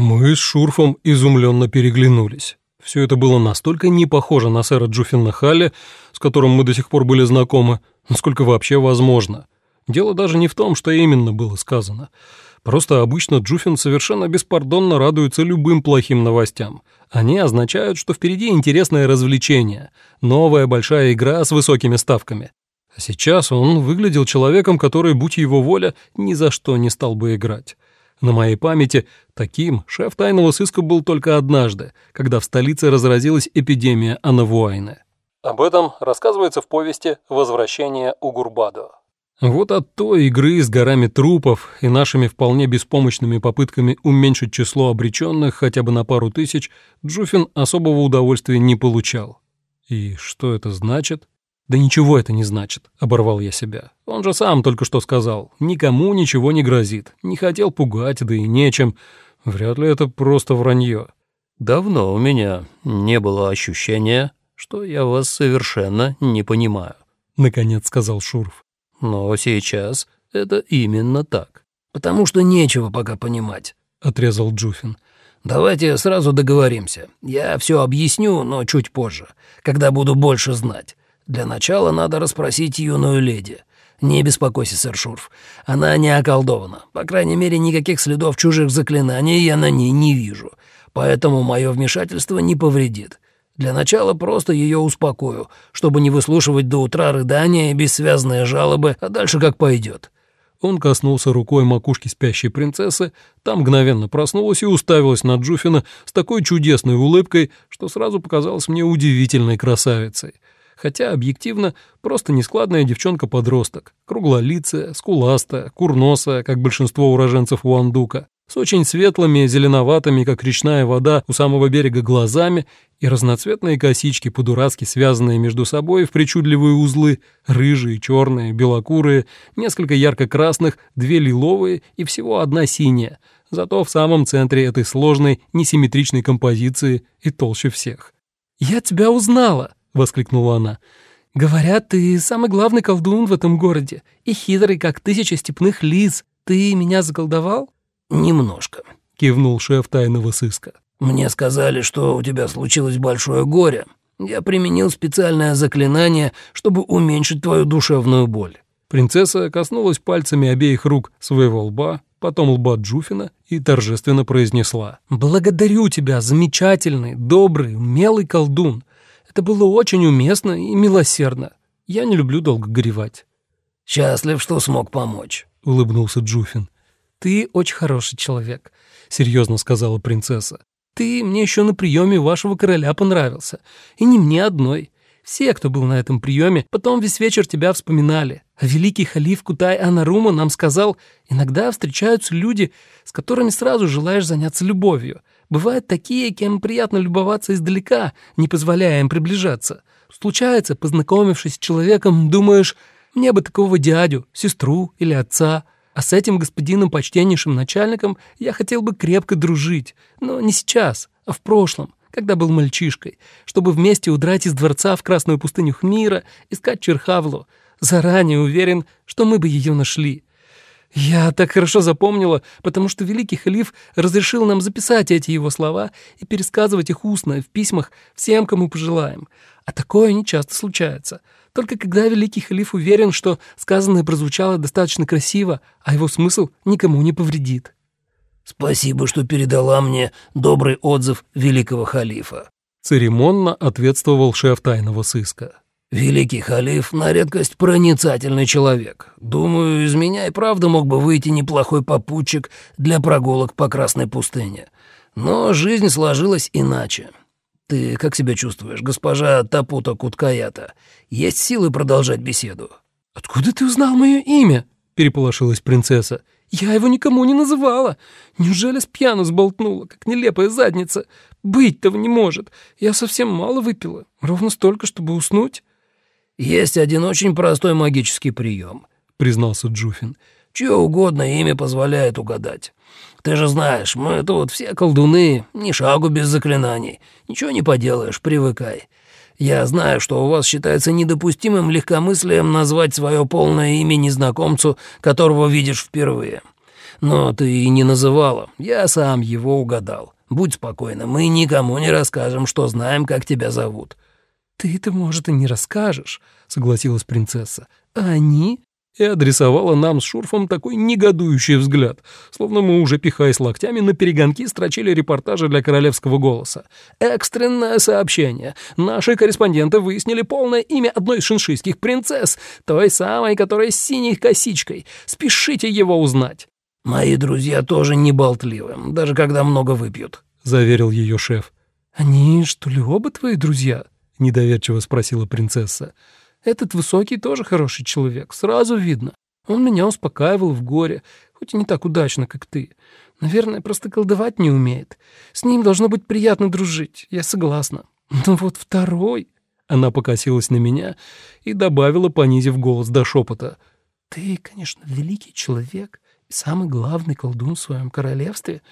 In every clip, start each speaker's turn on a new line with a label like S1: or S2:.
S1: Мы с Шурфом изумленно переглянулись. Все это было настолько не похоже на сэра Джуффина Халли, с которым мы до сих пор были знакомы, насколько вообще возможно. Дело даже не в том, что именно было сказано. Просто обычно Джуффин совершенно беспардонно радуется любым плохим новостям. Они означают, что впереди интересное развлечение, новая большая игра с высокими ставками. А сейчас он выглядел человеком, который, будь его воля, ни за что не стал бы играть. На моей памяти таким шеф тайного сыска был только однажды, когда в столице разразилась эпидемия анавуайны. Об этом рассказывается в повести «Возвращение Угурбадо». Вот от той игры с горами трупов и нашими вполне беспомощными попытками уменьшить число обреченных хотя бы на пару тысяч Джуфин особого удовольствия не получал. И что это значит? «Да ничего это не значит», — оборвал я себя. «Он же сам только что сказал, никому ничего не грозит, не хотел пугать, да и нечем. Вряд ли это просто вранье».
S2: «Давно у меня не было ощущения, что я вас совершенно не понимаю», — наконец сказал Шуров. «Но сейчас это именно так».
S3: «Потому что нечего пока понимать», — отрезал Джуфин. «Давайте сразу договоримся. Я все объясню, но чуть позже, когда буду больше знать. Для начала надо расспросить юную леди. Не беспокойся, сэр Шурф. Она не околдована. По крайней мере, никаких следов чужих заклинаний я на ней не вижу. Поэтому мое вмешательство не повредит. Для начала просто ее успокою, чтобы не выслушивать до утра рыдания и бессвязные жалобы, а дальше как пойдет.
S1: Он коснулся рукой макушки спящей принцессы, там мгновенно проснулась и уставилась на Джуфина с такой чудесной улыбкой, что сразу показалась мне удивительной красавицей хотя объективно просто нескладная девчонка-подросток, круглолицая, скуластая, курносая, как большинство уроженцев Уандука, с очень светлыми, зеленоватыми, как речная вода, у самого берега глазами и разноцветные косички, по-дурацки связанные между собой в причудливые узлы, рыжие, черные, белокурые, несколько ярко-красных, две лиловые и всего одна синяя, зато в самом центре этой сложной, несимметричной композиции и толще всех. «Я тебя узнала!» — воскликнула она. «Говорят, ты самый главный колдун в этом городе и хитрый, как тысяча степных лис. Ты меня заколдовал?»
S3: «Немножко», — кивнул шеф тайного сыска. «Мне сказали, что у тебя случилось большое горе. Я применил специальное заклинание, чтобы уменьшить твою душевную боль».
S1: Принцесса коснулась пальцами обеих рук своего лба, потом лба Джуфина и торжественно произнесла.
S4: «Благодарю тебя, замечательный, добрый, умелый колдун. Это было очень уместно и милосердно. Я не люблю долго горевать».
S3: «Счастлив, что смог помочь», —
S1: улыбнулся Джуфин.
S4: «Ты очень хороший человек», — серьезно сказала принцесса. «Ты мне еще на приеме вашего короля понравился. И не мне одной. Все, кто был на этом приеме, потом весь вечер тебя вспоминали. А великий халиф Кутай Анарума нам сказал, иногда встречаются люди, с которыми сразу желаешь заняться любовью. Бывают такие, кем приятно любоваться издалека, не позволяя им приближаться. Случается, познакомившись с человеком, думаешь, мне бы такого дядю, сестру или отца. А с этим господином почтеннейшим начальником я хотел бы крепко дружить, но не сейчас, а в прошлом, когда был мальчишкой, чтобы вместе удрать из дворца в красную пустыню Хмира, искать Черхавлу. Заранее уверен, что мы бы ее нашли. Я так хорошо запомнила, потому что великий халиф разрешил нам записать эти его слова и пересказывать их устно в письмах всем, кому пожелаем. А такое не часто случается. Только когда великий халиф уверен, что сказанное прозвучало достаточно красиво, а его смысл никому не повредит.
S3: «Спасибо, что передала мне добрый отзыв великого халифа»,
S1: церемонно ответствовал шеф тайного сыска.
S3: «Великий халиф на редкость проницательный человек. Думаю, из меня и правда мог бы выйти неплохой попутчик для прогулок по Красной пустыне. Но жизнь сложилась иначе. Ты как себя чувствуешь, госпожа Тапута Куткаята? Есть силы продолжать беседу?»
S4: «Откуда ты узнал мое имя?» — переполошилась принцесса. «Я его никому не называла. Неужели с пьяну сболтнула, как нелепая задница? Быть того не может. Я совсем мало выпила, ровно столько, чтобы уснуть».
S3: «Есть один очень простой магический прием», — признался Джуфин. «Чье угодно имя позволяет угадать. Ты же знаешь, мы тут все колдуны, ни шагу без заклинаний. Ничего не поделаешь, привыкай. Я знаю, что у вас считается недопустимым легкомыслием назвать свое полное имя незнакомцу, которого видишь впервые. но ты и не называла. Я сам его угадал. Будь спокойна, мы никому не расскажем, что знаем, как тебя зовут».
S4: «Ты-то, может, и не расскажешь», — согласилась принцесса. «А они?» И адресовала нам с Шурфом такой негодующий взгляд, словно мы уже, пихаясь локтями, на перегонки строчили репортажи для королевского голоса. «Экстренное сообщение. Наши корреспонденты выяснили полное имя одной из шиншийских принцесс, той самой, которая с синей косичкой. Спешите его узнать».
S3: «Мои друзья тоже не болтливы, даже когда много выпьют», — заверил ее шеф.
S4: «Они, что ли, оба твои друзья?» — недоверчиво спросила принцесса. «Этот высокий тоже хороший человек, сразу видно. Он меня успокаивал в горе, хоть и не так удачно, как ты. Наверное, просто колдовать не умеет. С ним должно быть приятно дружить, я согласна. Но вот второй...» Она покосилась на меня и добавила, понизив голос до шепота. «Ты, конечно, великий человек и самый главный колдун в своем королевстве.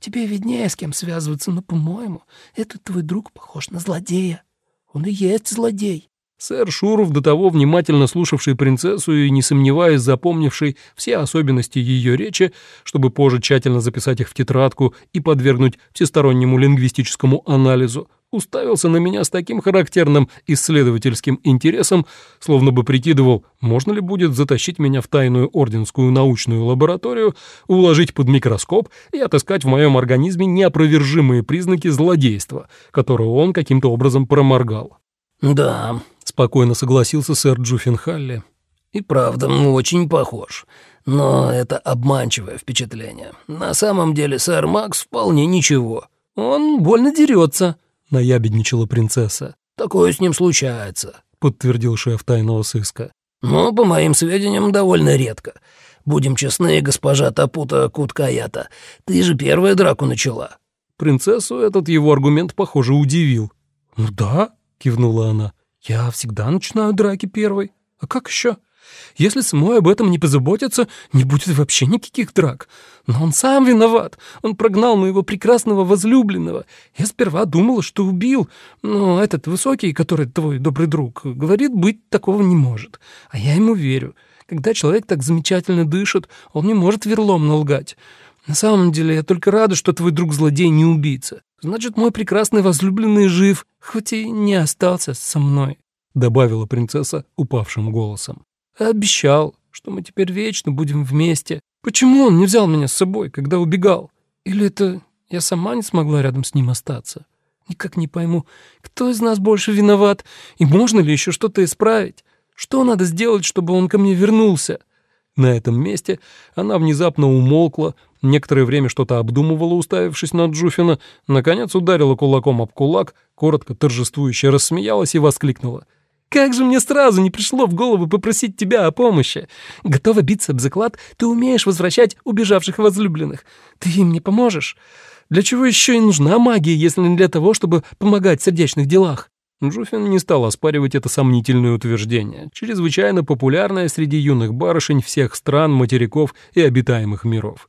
S4: Тебе виднее, с кем связываться, но, по-моему, этот твой друг похож на злодея». Он и есть злодей.
S1: Сэр Шуров, до того внимательно слушавший принцессу и, не сомневаясь, запомнивший все особенности ее речи, чтобы позже тщательно записать их в тетрадку и подвергнуть всестороннему лингвистическому анализу, уставился на меня с таким характерным исследовательским интересом, словно бы прикидывал, можно ли будет затащить меня в тайную орденскую научную лабораторию, уложить под микроскоп и отыскать в моем организме неопровержимые признаки злодейства, которого он каким-то образом проморгал.
S3: «Да», — спокойно согласился сэр Джуффин «И правда, очень похож. Но это обманчивое впечатление. На самом деле сэр Макс вполне ничего.
S4: Он больно дерется», — наябедничала принцесса.
S3: «Такое с ним случается», —
S1: подтвердил шеф тайного сыска.
S3: «Но, по моим сведениям, довольно редко. Будем честны, госпожа Тапута Куткаята, ты же первая драку начала».
S1: Принцессу этот его аргумент, похоже, удивил.
S4: «Ну да», — кивнула она, — «я всегда начинаю драки первой. А как еще? Если самой об этом не позаботиться, не будет вообще никаких драк. Но он сам виноват. Он прогнал моего прекрасного возлюбленного. Я сперва думала, что убил, но этот высокий, который твой добрый друг, говорит, быть такого не может. А я ему верю. Когда человек так замечательно дышит, он не может верлом лгать. На самом деле, я только рада, что твой друг-злодей не убийца. Значит, мой прекрасный возлюбленный жив, хоть и не остался со мной», — добавила принцесса упавшим голосом. «Обещал, что мы теперь вечно будем вместе. Почему он не взял меня с собой, когда убегал? Или это я сама не смогла рядом с ним остаться? Никак не пойму, кто из нас больше виноват, и можно ли еще что-то исправить? Что надо сделать, чтобы он ко мне вернулся?»
S1: На этом месте она внезапно умолкла, некоторое время что-то обдумывала, уставившись на Джуфина, наконец ударила кулаком об кулак, коротко торжествующе рассмеялась и воскликнула — как же мне сразу не пришло в голову попросить тебя о помощи? Готова биться об заклад, ты умеешь возвращать убежавших возлюбленных. Ты им не поможешь. Для чего еще и нужна магия, если не для того, чтобы помогать в сердечных делах?» Джуфин не стал оспаривать это сомнительное утверждение, чрезвычайно популярное среди юных барышень всех стран, материков и обитаемых миров.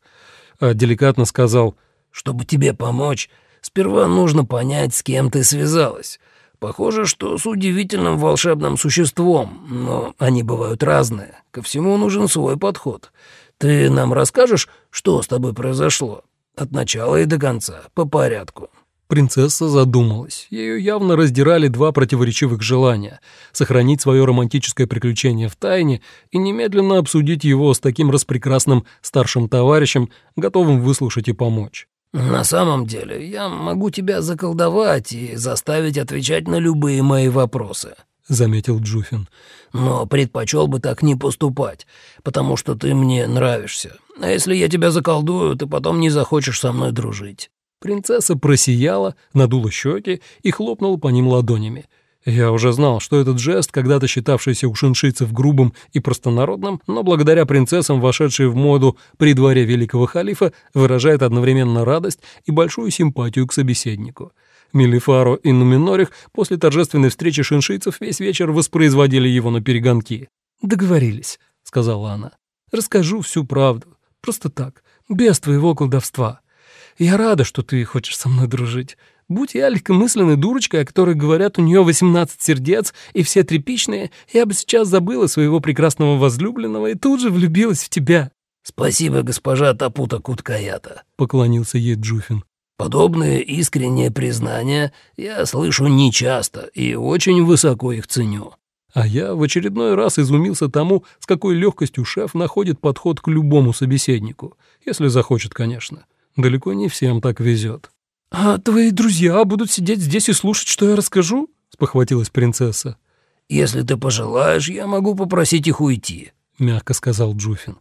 S1: А деликатно сказал,
S3: «Чтобы тебе помочь, сперва нужно понять, с кем ты связалась». Похоже, что с удивительным волшебным существом, но они бывают разные. Ко всему нужен свой подход. Ты нам расскажешь, что с тобой произошло? От начала и до конца, по порядку».
S1: Принцесса задумалась. Ее явно раздирали два противоречивых желания — сохранить свое романтическое приключение в тайне и немедленно обсудить его с таким распрекрасным старшим товарищем, готовым выслушать и помочь.
S3: «На самом деле, я могу тебя заколдовать и заставить отвечать на любые мои вопросы», — заметил Джуфин. «Но предпочел бы так не поступать, потому что ты мне нравишься. А если я тебя заколдую, ты потом не захочешь со мной дружить».
S1: Принцесса просияла, надула щеки и хлопнула по ним ладонями. Я уже знал, что этот жест, когда-то считавшийся у шиншийцев грубым и простонародным, но благодаря принцессам, вошедшей в моду при дворе великого халифа, выражает одновременно радость и большую симпатию к собеседнику. Мелифаро и Нуминорих после торжественной встречи шиншийцев весь вечер воспроизводили его на перегонки.
S4: «Договорились», — сказала она. «Расскажу всю правду. Просто так, без твоего колдовства. Я рада, что ты хочешь со мной дружить. Будь я легкомысленной дурочкой, о которой говорят, у нее 18 сердец и все тряпичные, я бы сейчас забыла своего прекрасного возлюбленного и тут же влюбилась в тебя».
S3: «Спасибо, госпожа Тапута Куткаята», —
S1: поклонился ей Джуфин.
S3: «Подобные искренние признания я слышу нечасто и очень высоко их ценю».
S1: А я в очередной раз изумился тому, с какой легкостью шеф находит подход к любому собеседнику, если захочет, конечно. Далеко не всем так везет.
S4: «А твои друзья будут сидеть здесь и слушать, что я расскажу?» — спохватилась принцесса.
S3: «Если ты пожелаешь, я могу попросить их уйти», —
S1: мягко сказал Джуфин.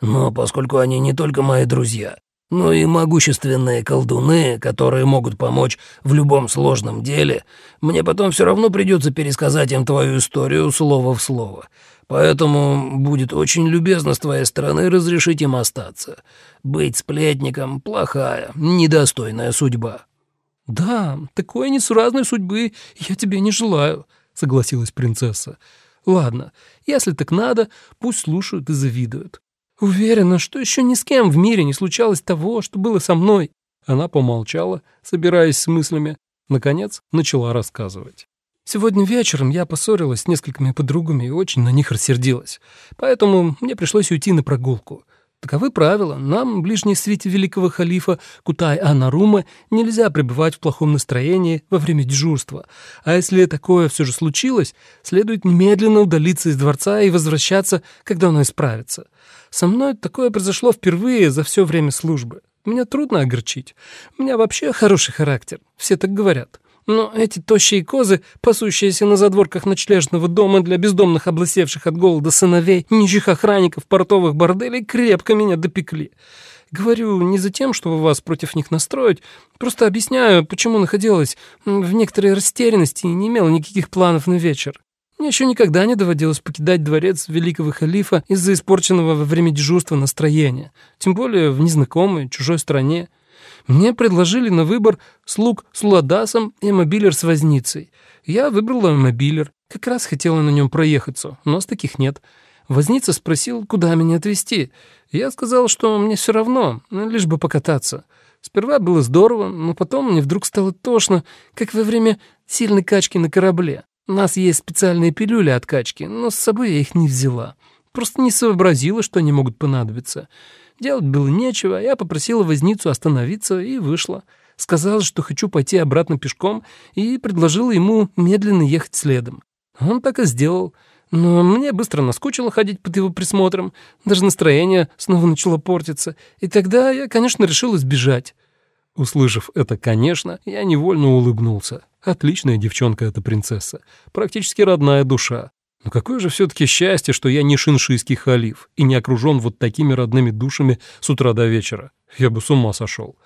S3: Но поскольку они не только мои друзья, но и могущественные колдуны, которые могут помочь в любом сложном деле, мне потом все равно придется пересказать им твою историю слово в слово. Поэтому будет очень любезно с твоей стороны разрешить им остаться. Быть сплетником — плохая, недостойная судьба».
S4: «Да, такой несуразной судьбы я тебе не желаю», — согласилась принцесса. «Ладно, если так надо, пусть слушают и завидуют. «Уверена, что еще ни с кем в мире не случалось того, что было со мной».
S1: Она помолчала, собираясь с мыслями, наконец начала рассказывать.
S4: «Сегодня вечером я поссорилась с несколькими подругами и очень на них рассердилась, поэтому мне пришлось уйти на прогулку. Таковы правила. Нам, ближней свете великого халифа Кутай-Анарума, нельзя пребывать в плохом настроении во время дежурства. А если такое все же случилось, следует немедленно удалиться из дворца и возвращаться, когда оно исправится. Со мной такое произошло впервые за все время службы. Меня трудно огорчить. У меня вообще хороший характер, все так говорят. Но эти тощие козы, пасущиеся на задворках ночлежного дома для бездомных облысевших от голода сыновей, нищих охранников портовых борделей, крепко меня допекли. Говорю не за тем, чтобы вас против них настроить, просто объясняю, почему находилась в некоторой растерянности и не имела никаких планов на вечер. Мне еще никогда не доводилось покидать дворец великого халифа из-за испорченного во время дежурства настроения, тем более в незнакомой, чужой стране. Мне предложили на выбор слуг с ладасом и мобилер с возницей. Я выбрала мобилер, как раз хотела на нем проехаться, но с таких нет. Возница спросил, куда меня отвезти. Я сказал, что мне все равно, лишь бы покататься. Сперва было здорово, но потом мне вдруг стало тошно, как во время сильной качки на корабле. У нас есть специальные пилюли от качки, но с собой я их не взяла. Просто не сообразила, что они могут понадобиться. Делать было нечего, я попросила возницу остановиться и вышла. Сказала, что хочу пойти обратно пешком, и предложила ему медленно ехать следом. Он так и сделал. Но мне быстро наскучило ходить под его присмотром, даже настроение снова начало портиться, и тогда я, конечно, решил избежать.
S1: Услышав это, конечно, я невольно улыбнулся. Отличная девчонка эта принцесса, практически родная душа. Но какое же все-таки счастье, что я не шиншийский халиф и не окружен вот такими родными душами с утра до вечера. Я бы с ума сошел.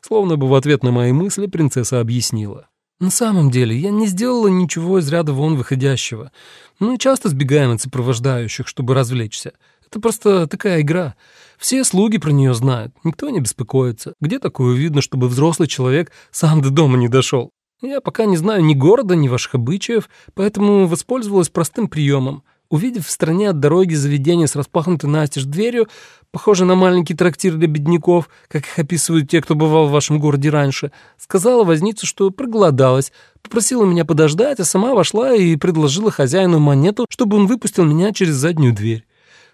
S1: Словно бы в ответ на мои мысли принцесса объяснила.
S4: «На самом деле, я не сделала ничего из ряда вон выходящего. Мы часто сбегаем от сопровождающих, чтобы развлечься. Это просто такая игра. Все слуги про нее знают, никто не беспокоится. Где такое видно, чтобы взрослый человек сам до дома не дошел? Я пока не знаю ни города, ни ваших обычаев, поэтому воспользовалась простым приемом. Увидев в стороне от дороги заведение с распахнутой настежь дверью, похоже на маленький трактир для бедняков, как их описывают те, кто бывал в вашем городе раньше, сказала вознице, что проголодалась, попросила меня подождать, а сама вошла и предложила хозяину монету, чтобы он выпустил меня через заднюю дверь.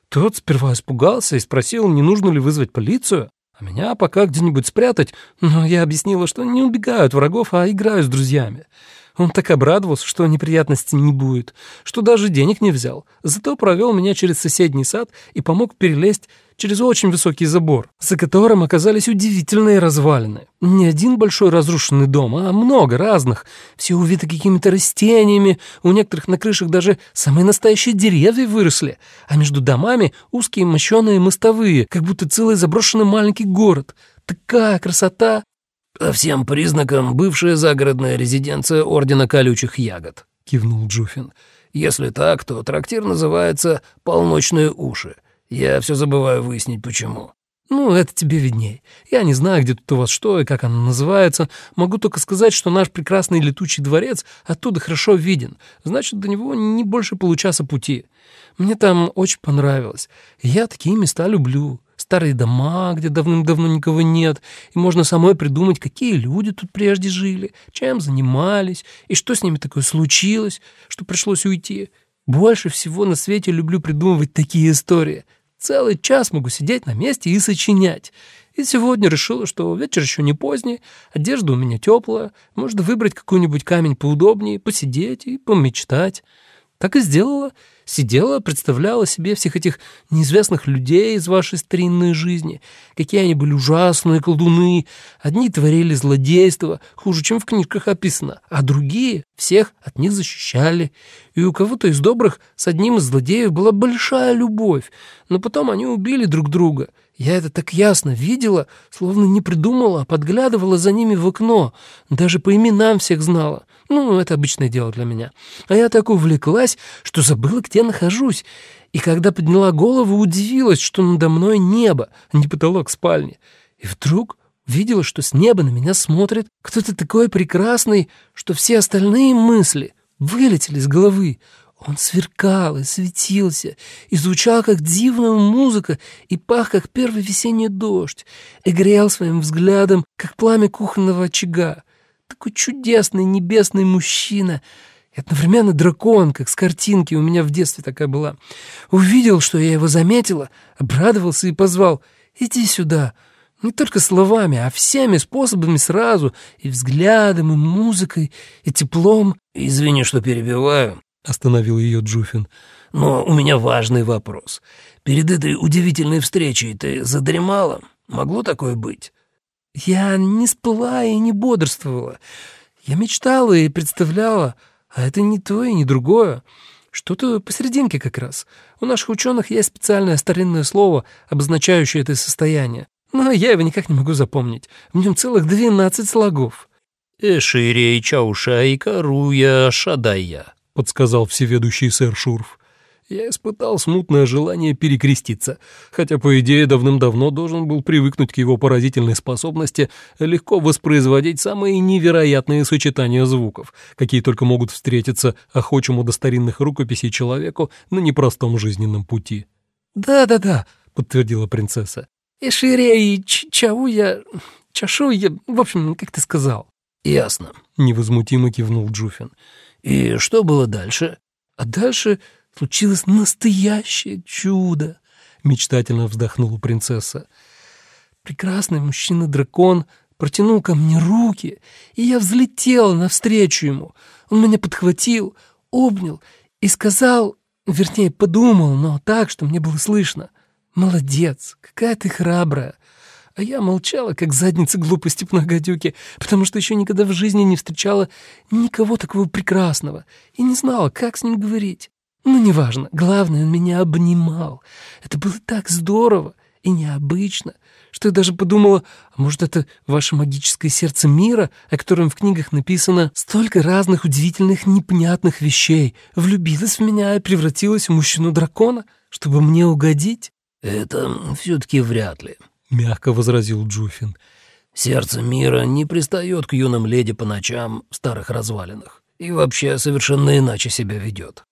S4: Тот сперва испугался и спросил, не нужно ли вызвать полицию, меня пока где-нибудь спрятать, но я объяснила, что не убегаю от врагов, а играю с друзьями. Он так обрадовался, что неприятностей не будет, что даже денег не взял. Зато провел меня через соседний сад и помог перелезть через очень высокий забор, за которым оказались удивительные развалины. Не один большой разрушенный дом, а много разных. Все увиты какими-то растениями, у некоторых на крышах даже самые настоящие деревья выросли, а между домами узкие мощеные мостовые, как будто целый заброшенный маленький город. Такая красота!
S3: «По всем признакам бывшая загородная резиденция Ордена Колючих Ягод», — кивнул Джуфин. «Если так, то трактир называется «Полночные уши». Я все забываю выяснить, почему».
S4: «Ну, это тебе видней. Я не знаю, где тут у вас что и как оно называется. Могу только сказать, что наш прекрасный летучий дворец оттуда хорошо виден. Значит, до него не больше получаса пути. Мне там очень понравилось. Я такие места люблю старые дома, где давным-давно никого нет, и можно самой придумать, какие люди тут прежде жили, чем занимались, и что с ними такое случилось, что пришлось уйти. Больше всего на свете люблю придумывать такие истории. целый час могу сидеть на месте и сочинять. И сегодня решила, что вечер еще не поздний, одежда у меня теплая, можно выбрать какой-нибудь камень поудобнее, посидеть и помечтать. Так и сделала. Сидела, представляла себе всех этих неизвестных людей из вашей старинной жизни. Какие они были ужасные колдуны. Одни творили злодейство, хуже, чем в книжках описано, а другие всех от них защищали. И у кого-то из добрых с одним из злодеев была большая любовь, но потом они убили друг друга. Я это так ясно видела, словно не придумала, а подглядывала за ними в окно, даже по именам всех знала. Ну, это обычное дело для меня. А я так увлеклась, что забыла, где нахожусь. И когда подняла голову, удивилась, что надо мной небо, а не потолок спальни. И вдруг видела, что с неба на меня смотрит кто-то такой прекрасный, что все остальные мысли вылетели из головы. Он сверкал и светился, и звучал, как дивная музыка, и пах, как первый весенний дождь, и грел своим взглядом, как пламя кухонного очага такой чудесный небесный мужчина и одновременно дракон, как с картинки у меня в детстве такая была. Увидел, что я его заметила, обрадовался и позвал «Иди сюда». Не только словами, а всеми способами сразу, и взглядом, и музыкой, и теплом.
S3: «Извини, что перебиваю», — остановил ее Джуфин. «Но у меня важный вопрос. Перед этой удивительной встречей ты задремала? Могло такое быть?»
S4: Я не спала и не бодрствовала. Я мечтала и представляла, а это не то и не другое. Что-то посерединке как раз. У наших ученых есть специальное старинное слово, обозначающее это состояние. Но я его никак не могу запомнить. В нем целых двенадцать слогов.
S2: «Эширей чаушайка руя шадая», — подсказал всеведущий сэр Шурф
S1: я испытал смутное желание перекреститься, хотя, по идее, давным-давно должен был привыкнуть к его поразительной способности легко воспроизводить самые невероятные сочетания звуков, какие только могут встретиться охочему до старинных рукописей человеку на непростом жизненном пути.
S4: «Да-да-да», — подтвердила принцесса. «И шире, и чау я... чашу я... в общем, как ты сказал».
S3: «Ясно», —
S1: невозмутимо кивнул Джуфин.
S3: «И что было дальше?»
S4: «А дальше...» случилось настоящее чудо!» — мечтательно вздохнула принцесса. «Прекрасный мужчина-дракон протянул ко мне руки, и я взлетела навстречу ему. Он меня подхватил, обнял и сказал, вернее, подумал, но так, что мне было слышно, «Молодец, какая ты храбрая!» А я молчала, как задница глупой степной гадюки, потому что еще никогда в жизни не встречала никого такого прекрасного и не знала, как с ним говорить. Ну, неважно, главное, он меня обнимал. Это было так здорово и необычно, что я даже подумала, а может, это ваше магическое сердце мира, о котором в книгах написано столько разных удивительных непонятных вещей, влюбилась в меня и превратилась в мужчину-дракона, чтобы мне угодить?
S3: «Это все-таки вряд ли», —
S1: мягко возразил Джуфин.
S3: «Сердце мира не пристает к юным леди по ночам в старых развалинах и вообще совершенно иначе себя ведет.